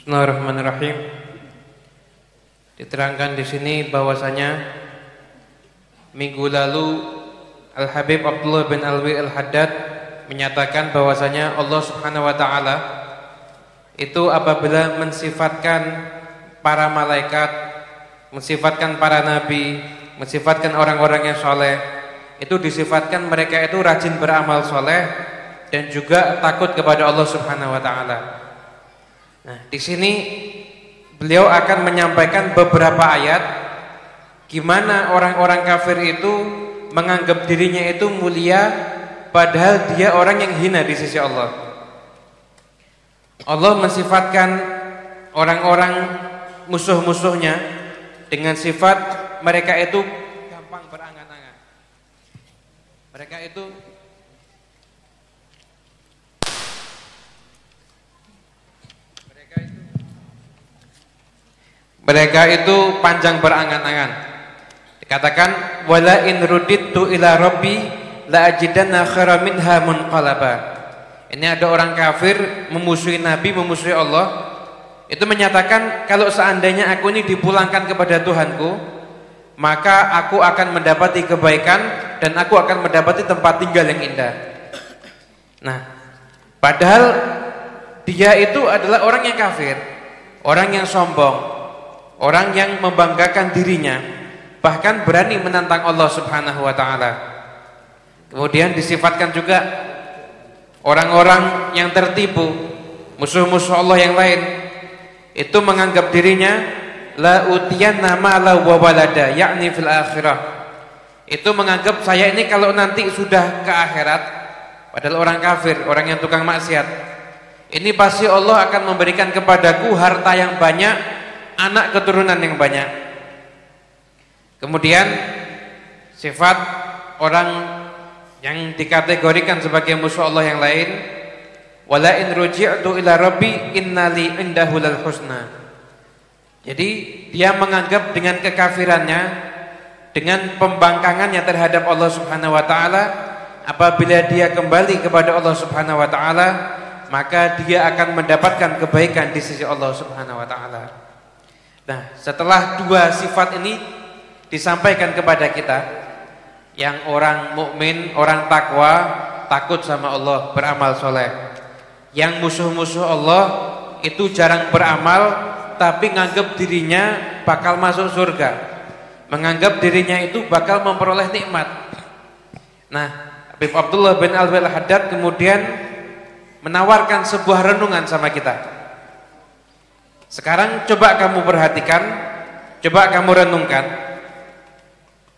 Bismillahirrahmanirrahim. Diterangkan di sini bahwasanya minggu lalu Al Habib Abdullah bin Alwi Al Haddad menyatakan bahwasanya Allah Subhanahu wa taala itu apabila mensifatkan para malaikat, mensifatkan para nabi, mensifatkan orang-orang yang soleh, itu disifatkan mereka itu rajin beramal soleh dan juga takut kepada Allah Subhanahu wa taala. Nah, di sini beliau akan menyampaikan beberapa ayat gimana orang-orang kafir itu menganggap dirinya itu mulia padahal dia orang yang hina di sisi Allah. Allah mensifatkan orang-orang musuh-musuhnya dengan sifat mereka itu gampang berangan-angan. Mereka itu mereka itu panjang berangan-angan. Dikatakan wala in rudittu ila rabbi la ajidanna khairan minha munqalaba. Ini ada orang kafir memusuhi Nabi, memusuhi Allah. Itu menyatakan kalau seandainya aku ini dipulangkan kepada Tuhanku, maka aku akan mendapati kebaikan dan aku akan mendapati tempat tinggal yang indah. Nah, padahal dia itu adalah orang yang kafir, orang yang sombong, orang yang membanggakan dirinya, bahkan berani menantang Allah Subhanahu wa taala. Kemudian disifatkan juga Orang-orang yang tertipu Musuh-musuh Allah yang lain Itu menganggap dirinya La utiyanna ma'la wa walada Yakni fil akhirah Itu menganggap saya ini kalau nanti sudah ke akhirat Padahal orang kafir Orang yang tukang maksiat Ini pasti Allah akan memberikan kepadaku Harta yang banyak Anak keturunan yang banyak. Kemudian Sifat orang yang dikategorikan sebagai musuh Allah yang lain wala in ruji'tu ila rabbi innali indahu lal husna. Jadi dia menganggap dengan kekafirannya dengan pembangkangannya terhadap Allah Subhanahu wa taala apabila dia kembali kepada Allah Subhanahu wa taala maka dia akan mendapatkan kebaikan di sisi Allah Subhanahu wa taala nah setelah dua sifat ini disampaikan kepada kita yang orang mukmin, orang takwa, takut sama Allah, beramal soleh. Yang musuh-musuh Allah itu jarang beramal, tapi nganggap dirinya bakal masuk surga. Menganggap dirinya itu bakal memperoleh nikmat. Nah, Habib Abdullah bin al-Haddad kemudian menawarkan sebuah renungan sama kita. Sekarang coba kamu perhatikan, coba kamu renungkan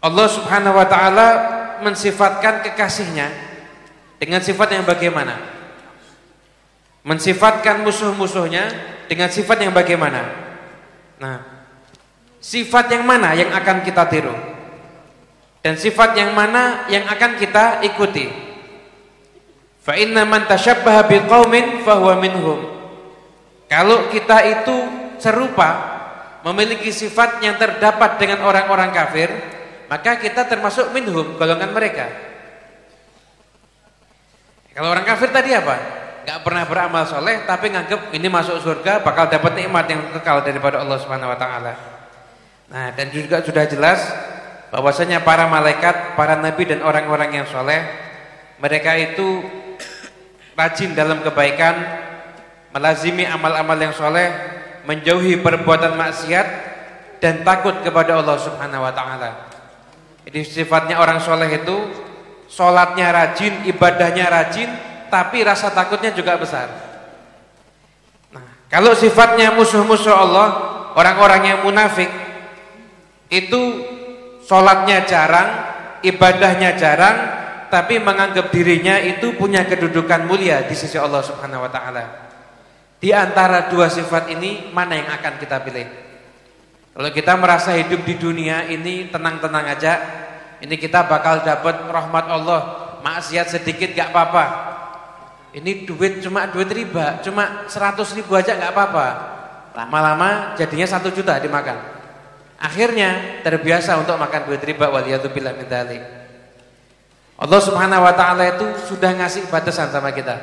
Allah Subhanahu wa taala mensifatkan kekasihnya dengan sifat yang bagaimana? Mensifatkan musuh-musuhnya dengan sifat yang bagaimana? Nah, sifat yang mana yang akan kita tiru? Dan sifat yang mana yang akan kita ikuti? Fa inna man tashabbaha biqaumin fahuwa minhum. Kalau kita itu serupa memiliki sifat yang terdapat dengan orang-orang kafir, maka kita termasuk minhum golongan mereka. Kalau orang kafir tadi apa? Gak pernah beramal soleh tapi nganggap ini masuk surga bakal dapat nikmat yang kekal daripada Allah Subhanahu Wa Taala. Nah dan juga sudah jelas bahwasanya para malaikat, para nabi dan orang-orang yang soleh mereka itu rajin dalam kebaikan, melazimi amal-amal yang soleh, menjauhi perbuatan maksiat dan takut kepada Allah Subhanahu Wa Taala. Jadi sifatnya orang soleh itu Sholatnya rajin, ibadahnya rajin Tapi rasa takutnya juga besar Nah, kalau sifatnya musuh-musuh Allah Orang-orang yang munafik Itu Sholatnya jarang Ibadahnya jarang Tapi menganggap dirinya itu punya kedudukan mulia Di sisi Allah subhanahu wa ta'ala Di antara dua sifat ini Mana yang akan kita pilih? Kalau kita merasa hidup di dunia ini tenang-tenang aja, ini kita bakal dapat rahmat Allah. Maksiat sedikit gak apa-apa. Ini duit cuma duit riba, cuma 100 ribu aja gak apa-apa. Lama-lama jadinya satu juta dimakan. Akhirnya terbiasa untuk makan duit riba waliyatubillah min dzalik. Allah Subhanahu wa taala itu sudah ngasih batasan sama kita.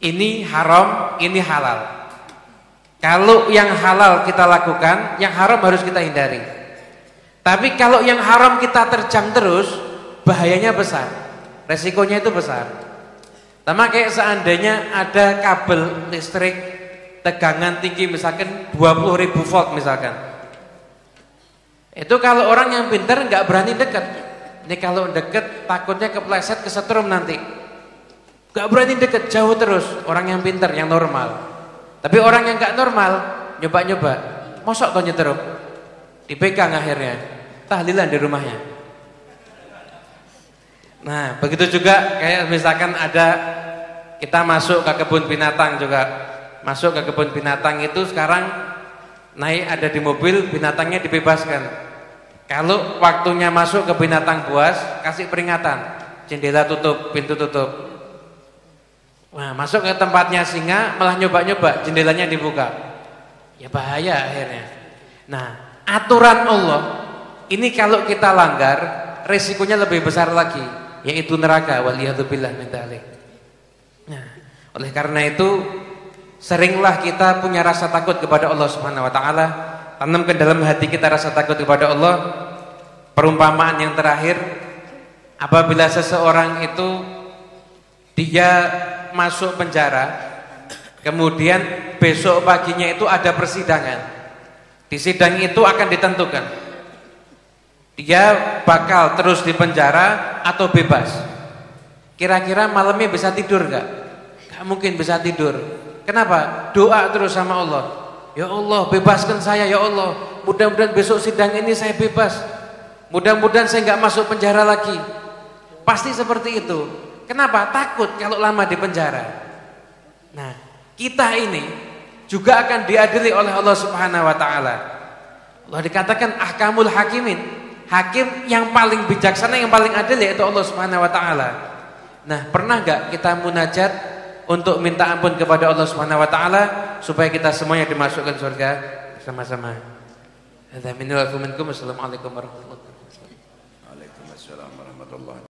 Ini haram, ini halal. Kalau yang halal kita lakukan, yang haram harus kita hindari. Tapi kalau yang haram kita terjang terus, bahayanya besar. Resikonya itu besar. Sama kayak seandainya ada kabel listrik tegangan tinggi misalkan 20.000 volt misalkan. Itu kalau orang yang pintar nggak berani dekat. Ini kalau deket takutnya kepleset kesetrum nanti. Gak berani deket jauh terus orang yang pintar yang normal. Tapi orang yang gak normal nyoba-nyoba, mosok kau nyeterup, dipegang akhirnya, tahlilan di rumahnya. Nah begitu juga kayak misalkan ada kita masuk ke kebun binatang juga, masuk ke kebun binatang itu sekarang naik ada di mobil binatangnya dibebaskan. Kalau waktunya masuk ke binatang buas kasih peringatan, jendela tutup, pintu tutup. Nah, masuk ke tempatnya singa malah nyoba-nyoba jendelanya dibuka. Ya bahaya akhirnya. Nah, aturan Allah ini kalau kita langgar resikonya lebih besar lagi yaitu neraka waliyadzubillah min dzalik. Nah, oleh karena itu seringlah kita punya rasa takut kepada Allah Subhanahu wa taala, tanamkan dalam hati kita rasa takut kepada Allah. Perumpamaan yang terakhir apabila seseorang itu dia masuk penjara kemudian besok paginya itu ada persidangan. Di sidang itu akan ditentukan. Dia bakal terus di penjara atau bebas. Kira-kira malamnya bisa tidur gak? gak mungkin bisa tidur. Kenapa? doa terus sama Allah. Ya Allah bebaskan saya ya Allah. Mudah-mudahan besok sidang ini saya bebas. Mudah-mudahan saya gak masuk penjara lagi. Pasti seperti itu Kenapa? Takut kalau lama di penjara. Nah, kita ini juga akan diadili oleh Allah Subhanahu wa taala. Allah dikatakan ahkamul hakimin. Hakim yang paling bijaksana, yang paling adil yaitu Allah Subhanahu wa taala. Nah, pernah enggak kita munajat untuk minta ampun kepada Allah Subhanahu wa taala supaya kita semuanya dimasukkan surga sama-sama. Assalamualaikum warahmatullahi wabarakatuh.